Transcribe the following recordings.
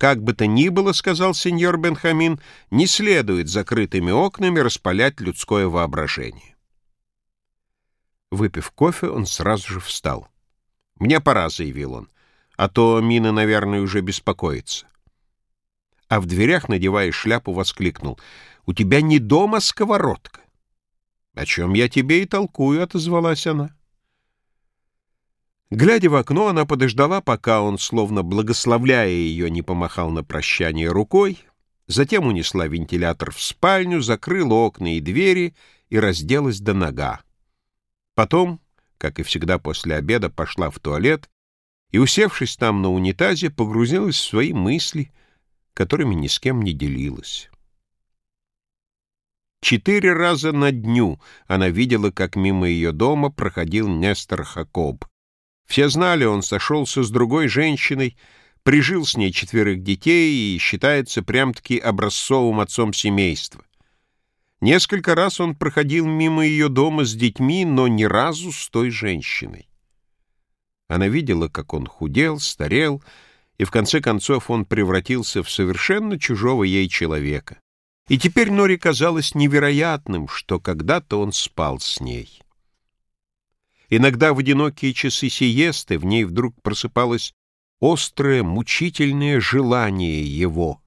Как бы то ни было, — сказал сеньор Бенхамин, — не следует закрытыми окнами распалять людское воображение. Выпив кофе, он сразу же встал. «Мне пора», — заявил он, — «а то Мина, наверное, уже беспокоится». А в дверях, надевая шляпу, воскликнул. «У тебя не дома сковородка». «О чем я тебе и толкую», — отозвалась она. Глядя в окно, она подождала, пока он, словно благословляя ее, не помахал на прощание рукой, затем унесла вентилятор в спальню, закрыла окна и двери и разделась до нога. Потом, как и всегда после обеда, пошла в туалет и, усевшись там на унитазе, погрузилась в свои мысли, которыми ни с кем не делилась. Четыре раза на дню она видела, как мимо ее дома проходил Нестор Хакоб. Все знали, он сошелся с другой женщиной, прижил с ней четверых детей и считается прям-таки образцовым отцом семейства. Несколько раз он проходил мимо ее дома с детьми, но ни разу с той женщиной. Она видела, как он худел, старел, и в конце концов он превратился в совершенно чужого ей человека. И теперь Нори казалось невероятным, что когда-то он спал с ней. Иногда в одинокие часы сиесты в ней вдруг просыпалось острое, мучительное желание его.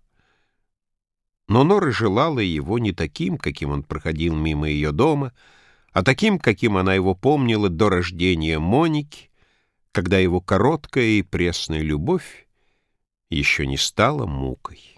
Но Нора желала его не таким, каким он проходил мимо ее дома, а таким, каким она его помнила до рождения Моники, когда его короткая и пресная любовь еще не стала мукой.